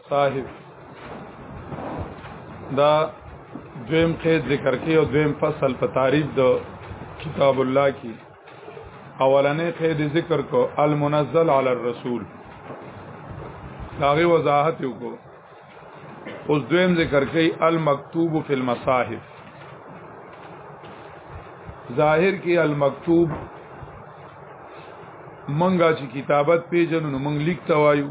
صاحب دا دویم قید ذکر کې او دویم فصل په تعریف د کتاب الله کې اولنې قید ذکر کو المنزل علی الرسول داغه وضاحت وکړو اوس دویم ذکر کوي المکتوب فی المصاحف ظاهر کې المکتوب منګه چې کتابت پیژنو نو منګ لیک توایو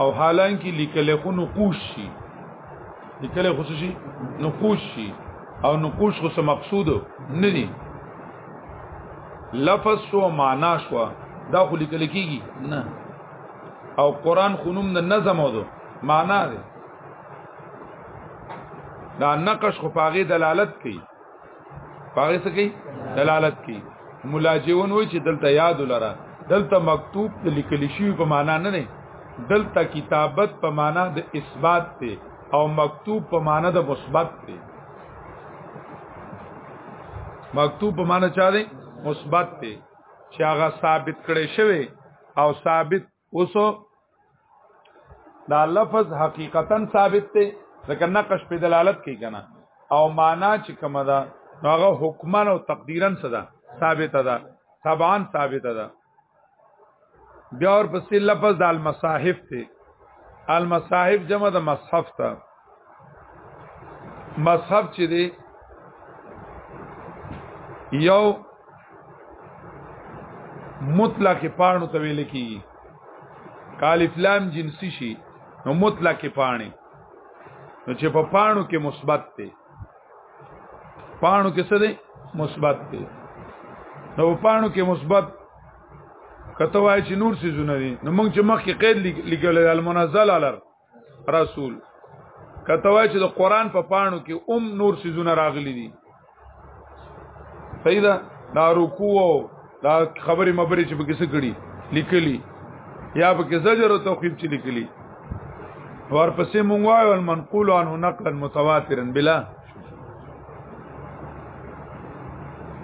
او حالان کې لیکل خو نقوش شي لیکل خو شي نقوش شي او نقوش خو څه مقصود نه دي لفظ شو معنا شو دا خو لیکل کیږي نه او قران خونوم د نظم او دو معنا دی دا نقش خو پاغه دلالت کوي پاره سکی دلالت کی ملاجون وای چې دلته یاد لره دلته مکتوب ته لیکل شوی په معنا نه نه دلته کتابت په معنا د اثبات ته او مکتوب په معنا د مثبت ته مکتوب په معنا چا دی مثبت ته چې هغه ثابت کړي شوی او ثابت اوس دا لفظ حقیقتا ثابت دی ځکه نقش په دلالت کوي کنه او معنا چې کومه ده هغه حکمن او تقدیرا صدا ثابت ده طبعا ثابت ده بیا ور پسې لفظ د المصاحف ته المصاحف جمع د مصحف ته مذهب چې دی یو مطلق پانو ته ویل کی کال اسلام جنسی شي نو مطلق پانی نو چې په پانو کې مثبت دی پانو کې څه دی مثبت دی نو په پانو کې مثبت کته وای چې نور سيزونه دي نو موږ چې مخکې قید لګول المنزل علر رسول کته وای چې د قران په پاڼو کې ام نور سيزونه راغلي دي صحیح ده دا رکوع او دا خبرې مبرې چې په کیسه کړي لیکلي یا په کې زجر او توخیب چې لیکلي ورپسې مونږ وایو المنقول عنه نقلا متواترا بلا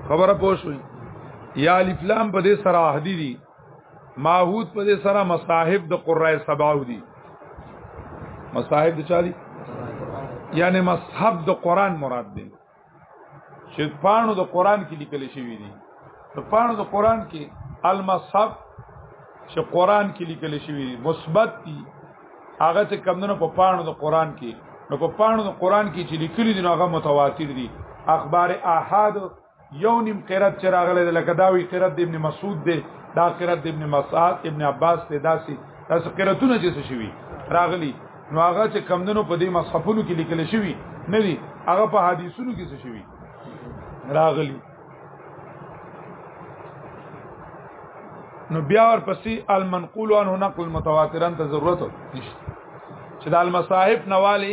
خبره پوه شوي یا الف لام په دې سره عهدی دي ماحود په دې سره مصاحب د قرای سباو دي مصاحب د چالي یعنی مصحب د قران مراد دي چې پانو د قران کې لیکل شوی دي په پانو د قران کې المصحب چې قران کې لیکل شوی دي مثبت دي هغه چې کمونه په پانو د قران کې نو په پانو د قران کې چې لیکل دي هغه متواتر دي اخبار احاد یو نیم قرات چې راغله لکه دا وی قرات ابن مسعود دی دا قرات ابن مسعود ابن عباس دی داسي تاسو قراتونه چې څه شوی راغلی نو هغه چې کمندونو په دې مصحفونو کې لیکل شوی نه دی هغه په حدیثونو کې څه شوی راغلی نو بیا ورپسې المنقول عنه نقل متواترن ته ضرورت نشته چې د المصاحف نواله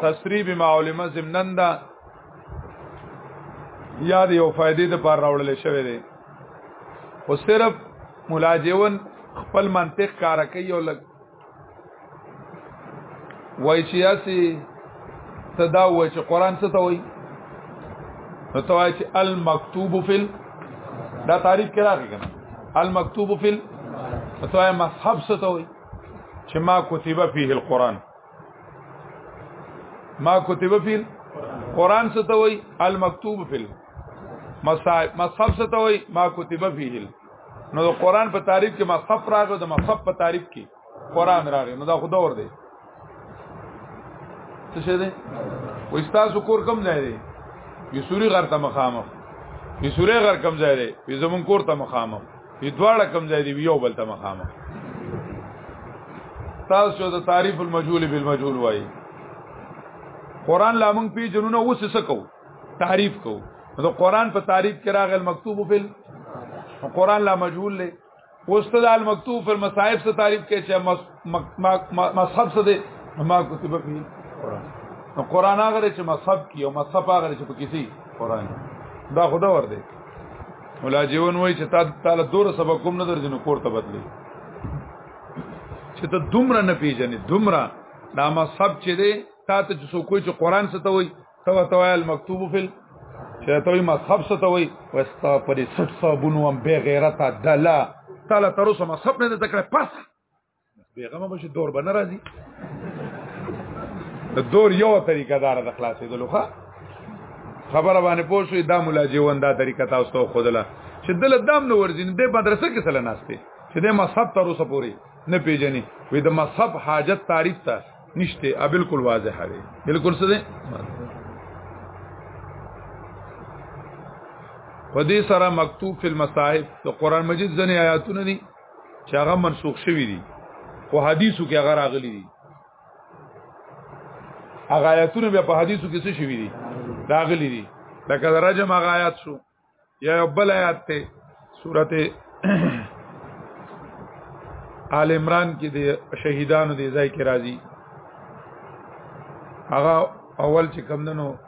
تسری بما علم زمنن دا یا د یو فائدې د پر راوړل شوی دی او صرف ملاجون خپل منطق کار کوي او لګ وای چې اسی تدا وای چې قران څه ته وای نو ته وای چې المکتوب فل دا تعریف کرا کنه المکتوب فل ته وای مصحف څه ته وای چې ما کتبه فيه القران ما کتب فی قرآن ستوي المکتوب فی مصحف مصحف ستوي ما کتب فی نو د قرآن په تعریف کې مصحف راغو د مصحف په تعریف کې قرآن راغی نو دا خو دور دی څه شه دی وای تاسو کور کم ځای دی یسوري غر ته مخامخ یسوري غر کم ځای دی زمون کور ته مخامخ دي دواړه کم ځای دی یو بل ته مخامه تاسو د تعریف المجهول بالمجهول وای قران لا موږ پی جنونه اوس سکو تعریف کو نو قران په تعریف کې راغل مکتوب فل قران لا مجهول له اوس ته د مکتوب فل مصائب سره تعریف کې چې مصحف څه دی ما کتب فيه قران نو قران هغه چې مصحف کی او مصحف هغه چې په کیسي قران دا خدا ور دی ولا جیون وای چې تا تعالی دور سبق کوم نظر جن کور ته بدلی چې ته دومره نه پیژنې دومره دا مصحف چې دی تا ته چې څوک چې قران څه ته وای تو توایل مکتوب فل چې ته وای مصحف څه ته وای وستا پرې 600 بونو هم بے غیرته دلا تعالی تر اوسه مصحف نه ذکر پاسه بیغمه بشه دور به ناراضي د دور یو طریقه دار د خلاصې د لوخه خبره باندې پوښوي دا مولا جیوان دا طریقه تاسو ته خودله چې دل دام نو ورځین د مدرسې کې سره ناشته چې د مصحف تر اوسه پوري نه پیژني وې د مصحف حاجت تعریف ته نشته ا بالکل واضح دی بالکل څه دی په دې سره مکتوب فی المصاحف د قران مجید ځنې آیاتونه دي چې هغه منسوخ شوی دی او حدیثو کې هغه راغلی دی هغه آیاتونه بیا په حدیثو کې څه شوی دی راغلی دی لکه رجم هغه آیات شو یا بل آیات ته سورته آل عمران کې د شهیدانو د ځای کې راځي هغه اول چې کمندنو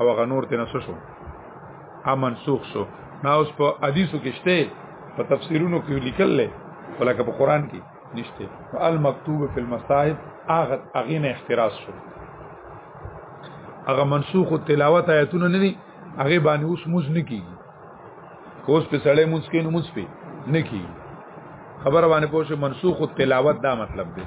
او هغه نور ته نسو شو ا منسوخ شو نا اوس په حدیثو کې شته په تفسیرونو کې لیکل لې ولکه په قران کې نشته المکتوب فی المصائب اغه اغینه احتراز شو هغه منسوخ تلاوت آیتونه نه دي هغه باندې اوس موز نه کیږي کوس په سړې موز کې نو موز په نه کیږي خبر باندې پوه شو منسوخ تلاوت دا مطلب دی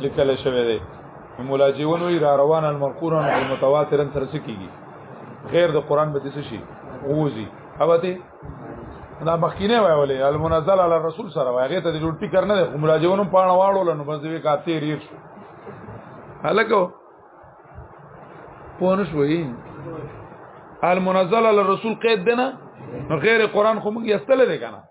لیکل شوی دی مولا جیون وی را روان المرقون المتواترن سره سکیږي غیر د قران به دسه شي غوزي اوبته دا مخکینه وای ولې المنزل علی الرسول سره وای هغه ته د جوړ ټیکر نه دی مولا جیون پاڼه واړول نو بس دوی کا تیر یې شو هلکو پونه شوې المنزل علی الرسول قید دینه نو غیر قران خو موږ یستل دی کنه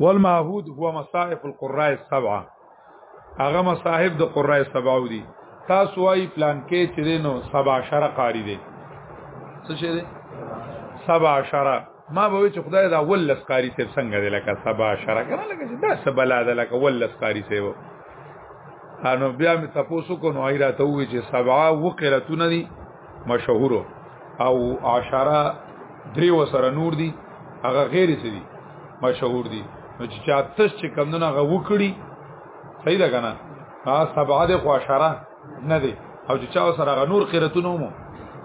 والمعهود هو مصائف القراء السبعه هغه مصاحب د قراء السبعه دي تاسو وايي پلان کې چې دینو سبا شرع قاری دي څه شه دي سبا شرع ما به چې خدای دا اول لس قاری ته څنګه دي لکه سبا شرع کنه لکه دا سبلا ده لکه اول لس قاری ته وو انو بیا می تاسو کو نو ایرا ته وی چې سبا وقرتون دي مشهور او عشره درې وسره نور دي هغه غیر څه دي مشهور دي نو چې چا تش چې کمونه هغه وکړي صحیح ده کنه ها سبعه د خوشره نه دي او چې چا سره هغه نور قرتونو مو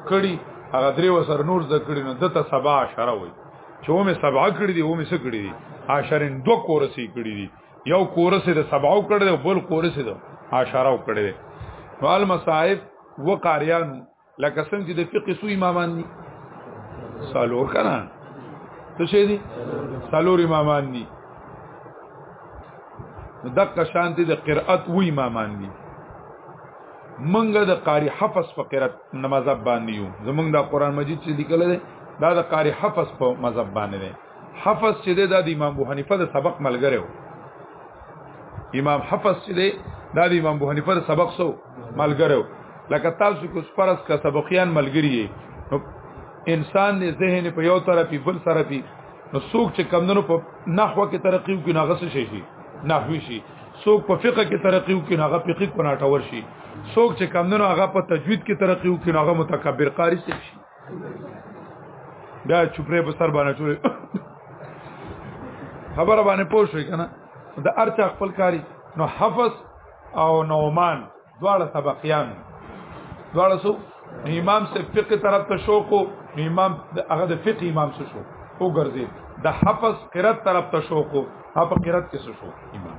کړي هغه درې وسره نور د کړي نو دته سبع عشره وي چې و مې سبعه کړې دي و مې څه کړې دي عشرین دو کورسي کړې دي یو کورسي د سبعو کړې ده بل کورسي ده عشره کړې ده والمصائب و قاریانو لکه څنګه چې د فقې سو امامان دي سالور کنه څه شي دي سالور امامان دي دغه شانتي د قرأت و امامان دي منګه د قاری حفظ په قرأت نماز باندې یو زمونږ د قران مجید چې لیکل دي دا د قاری حفظ په مذهب باندې دي حفظ چې ده د امام ابو حنیفه د سبق ملګری و امام حفظ چې ده د امام ابو حنیفه د سبق سو ملګرو لکه تاسو کو سپرس کا سبقیان ملګری نو انسان نه ذهن په یو طرف بل طرف نو څوک چې کمندونو په نحوه کې ترقی کوي نه غس شي شي نحوی شي څوک په فقه کې ترقی کوي نه غ فقه کو ناټور شي څوک چې کمندونو هغه په تجوید کې ترقی کوي نه غ متکبر قاری شي دا چوپره په سر باندې چوري خبره باندې پوه شئ کنه دا ارته خپل کاری نو حفظ او نومان دواړه سبقيان دواړه سو امام سے فقه طرف ته شوق او امام هغه د فقه امام سو شو او ګرځي د حفظ قرات طرف ته شوق او په قرات کې سو شو امام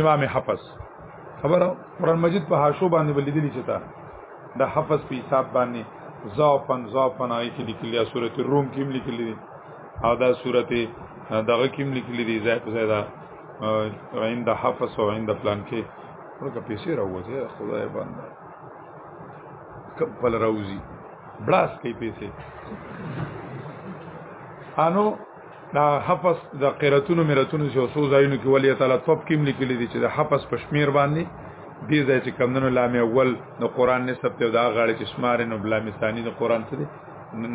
امام حفظ خبره قران مجید په حاشو باندې بلیدلی چتا د حفظ په حساب باندې زافن زافن آی کې لیکلی سورته روم کې لیکلی او دا سورته دغه کې لیکلی دی زائد زائد عند حفص او عند پلان کې ورکه پیسې راوځي خدای باندې کپل راوځي بلاس کې پیسې انو دا حفص د قراتونو مراتونو چې اوسو ځایونو کې ولی تعالی توپ کیم لیکلي دي چې د حفص پښمیر باندې دې ځای چې کمندونو لامه اول د قران نسب ته دا غاړه چې شمار نو بلا مثانی د قران څخه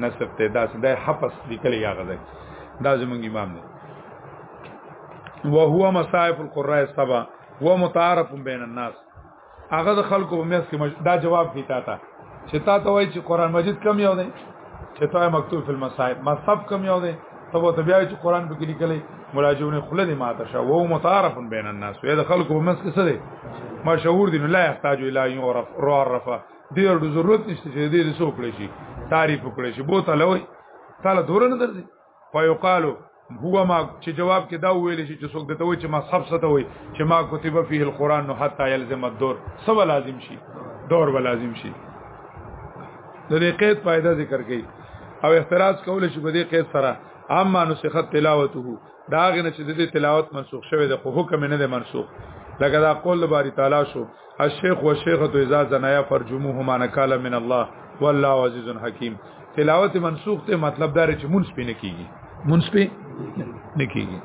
نسب ته دا چې د حفص لیکلي هغه ځای دا زمونږ امام دی وهو مصائف القراء السبع هو متعارف بین الناس هغه د خلکو په میاس کې دا جواب پیتا تا چې تا ته وایي چې قران مجید کم یو دی چې تا مکتوب فل مصائب مصحف کم یو دی ته وو ته بیا چې قران په کې لیکلې مراجعونه خله دي ماته شو وو متعارف بین الناس وې د خلکو په میاس کې څه دی مشهور دي لا يحتاج الى يعرف رعرف دې ضرورت نشته چې دې رسو کړی شي تعریف کړی شي بوته لوي تعالی دورن درځي فیقالو هو ما چې جواب کې دا ویل شي چې څوک دته وي چې ما سب سته وي چې ما کتب فيه القرآن نو حتا يلزم الدور سو لازم شي دور و لازم شي د دې قید فائدہ ذکر کړي او اعتراض کول شي په دې قید سره اما نسخت تلاوته دا غنه چې د دې تلاوت منسوخ شوی د حکم نه ده منسوخ لکه دا قول باری تعالی شو الشیخ والشیخه اذا زنایا فرجموهما نکالا من الله والله عزیز حکیم تلاوت منسوخ ته مطلب دار چې مونږ پې نه کیږي مونږ پې نه کیږي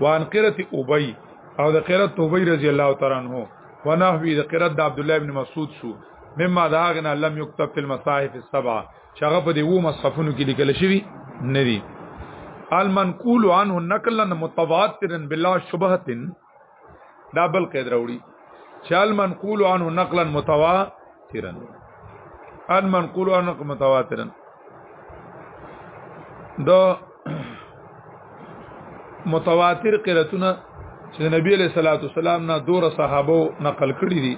وان قرت ابي او د قرت ابي رضی الله تعالی عنہ ونحوی د قرت د عبد الله ابن مسعود شو مما داغنا لم يكتب في المصاحف السبعه شغه په دې وو مصحفونو کې لیکل شوی ندی المنقول عنه نقلا متواترا بلا شبهه دا بل قید راوړي چال منقول عنه نقلا متواترا ان منقول عنه نقلا متواترا دا متواتر قراتونه چې نبی له صلوات والسلام نه دور صحابه نقل کړی دي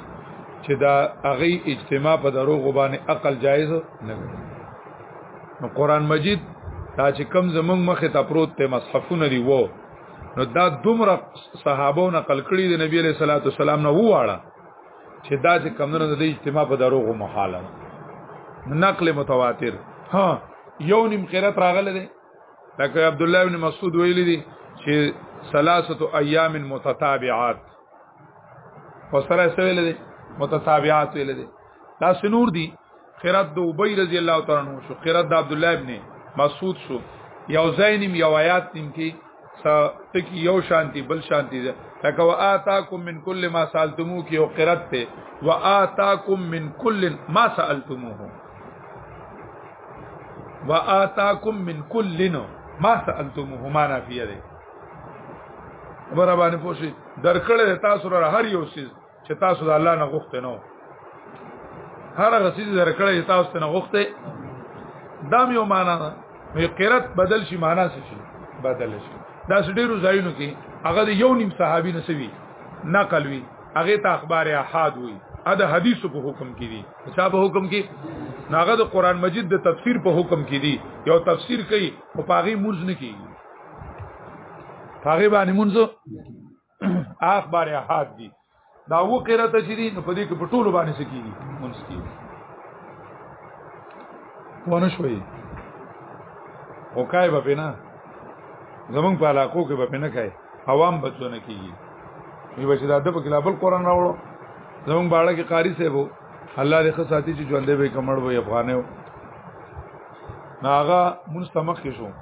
چې دا اغي اجتماع په دروغ باندې عقل جایز نه نو قران مجید دا چې کم زمنګ مخه ته پروت ته مصحفونه دی وو نو دا دومره صحابه نقل کړي د نبی علیہ الصلوۃ والسلام نه وواړه چې دا چې کمونه د اجتماع په دروغ محاله نقل متواتر ها یو نیم قرات راغله ده لکه عبد الله ابن مسعود ویلی دي چې ثلاثه ایام متتابعات وسره سویل دي متتابعات ویل دي دا سنور دي قرات د ابي رضی الله تعالی عنہ شو قرات د عبد الله ابن مسعود شو یو زینم یو آیات نیم کې ټک یو شانتی بل شانتی ده لکه واتاکم من کل ما سالتمو کې او قرات ته واتاکم من کل ما سالتموه واتاکم من کل ما سالتموه معنا فيه ده برابر نه پوښي درکړه تاسو را هر یو شی چې تاسو د الله نه غوښته نو هر هغه څه چې درکړې چې تاسو نه غوښته دا یو معنا ده نو قرت بدل شي معنا څه شي بدل شي دا ډیرو ځایونو کې هغه یو نیم صحابي نسوي نقل وی هغه ته اخبار احاد وی ا د حدیثو په حکم کې دي چا په حکم کې ناغه د قران مجید د تفسیر په حکم کې دي یو تفسیر کوي او پاغي مونږ نه کوي پاغي باندې مونږ اخبار احاد دي دا و قرات چې دي نو په دې کې په ټولو باندې سکیږي مونږ کیږي ونه شوي او کای به پینا زمونږ په علاقو کې به پینا کای عوام بچونه کیږي وی بچی دا د په کلابل قران راوړو زمونږ باړه کې قاری صاحب الله دې ښه ساتي چې ژوندې به کمړ وي افغانه ناغه مونږ تمخ شو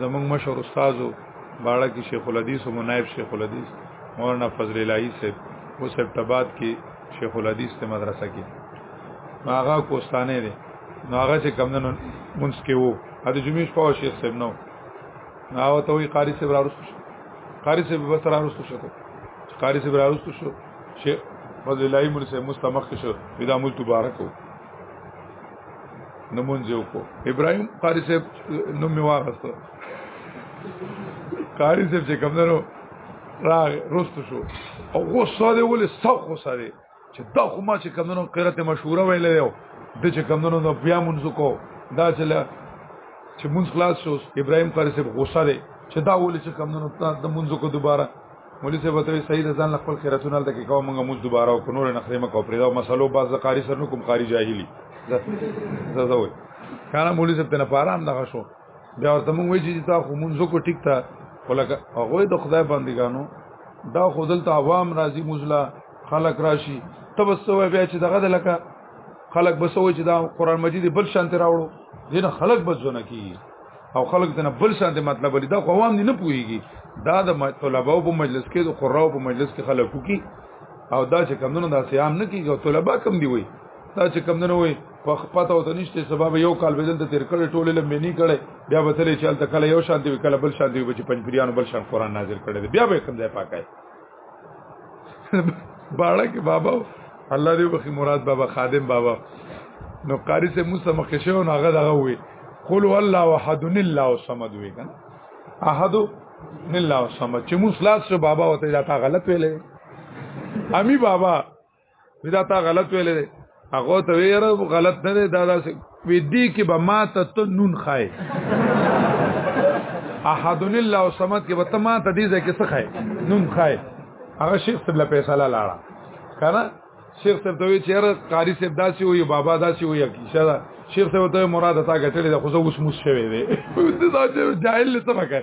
زمونږ مشر استادو باړه کې شیخ الحدیث او نائب شیخ الحدیث مولانا فضل الہی صاحب او صاحب تباد کې شیخ الحدیث ته مدرسه کې هغه کوستانه دی نو هغه چې کم نن مونږ کې وو ا د جمعې شپه شیخ صاحب نو نو ته وی قاری صاحب راوستو شو قاری صاحب بس راوستو شو قاری صاحب راوستو شو شیخ فضل الہی مونږ سره مستمخ شو ودا مول تبارک وو نمونځ یو کو ابراهيم قاری صاحب نوم می واغسته قاری صاحب چې کوم درو راغ رست شو او غوسه دی ولې سخت غوسه دی چې دا خو ما چې کوم درو قرته مشهوره ویلې یو د چې کوم درو نو بیا مونږ کو دا چې چې مونږ خلاص شو ابراهيم قاری صاحب غوسه دی چې دا ولې چې کوم درو د مونږ کو دوباره مولوی صاحب ته صحیح ده ځان خپل خیرتونه لته کې کوم موږ موږ دوباره او نور نه خریمه کو پرې دا مسلو باز قاری سر نو کوم قاری جاهلی زه زه وای کانه مولوی صاحب ته نه پاره هم دغه شو بیا ورته موږ وی چې تا خو موږ کو ټیک تا ولکه هغه د خدای بندګانو دا خودل ته عوام راضی مزلا خلق راشي تبسو بیا چې دغه د لکه خلق بسوي چې دا قران مجید بل شانته راوړو دین خلق بزونه کی او خلک دنه بل شان د مطلب لري دا خو عوام نه پوهیږي دا د طلباو په مجلس کې د قراو په مجلس کې خلکو کې او دا چې کمونه دا سیام نه کیږي او طلبا کم دی وي دا چې کمونه وي په خپته او تنشته سبب یو کال بدل ته تیر کړي ټوله لمه نه کړي بیا به تلې چل ته کله یو شان دی کله بل شان دی چې پنځپریانو بل شان قران نازل کړي بیا به کم ځای پاکای باړه کې بابا الله دې بخي مراد بابا خادم بابا نو قاری سے موسی مخشه او هغه دغه وي قل والله احد الا الصمد وي کنه احد الا الصمد چې موسی لاس بابا وته دا غلط ویلې امی بابا دا تا غلط ویلې ده هغه ته ویره غلط نه ده دا داسې وې دي کې به ما ته ته نون خای احد الله صمد کې به ته ما ته دې ځکه څه خای نون خای هغه شیخ صاحب له فیصله لاړه کنه شیخ صاحب ته وی چیرې قاری صاحب داسي وي بابا داسي وي کیشه دا شیخ صاحب ته مراد تا غټلې د خو اوس موس شوی دی دا جاهل څه وکړي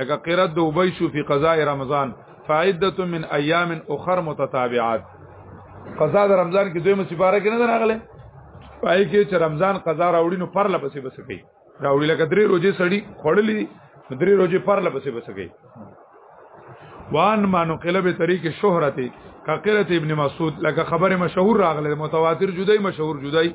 لکه قرات د وبای شو فی قضاء رمضان فعدت من ایام اخر متتابعات قضاء د رمضان کې دوی مصیباره کې نه راغله پای کې چې رمضان قضا راوړي نو پر لپسې بس کوي راوړي لکه درې روزې سړی خړلې درې روزې پر لپسې بس کوي وان ما نقل به طریق شهرت کقرت ابن مسعود لکه خبره مشهور راغله متواتر جدای مشهور جدای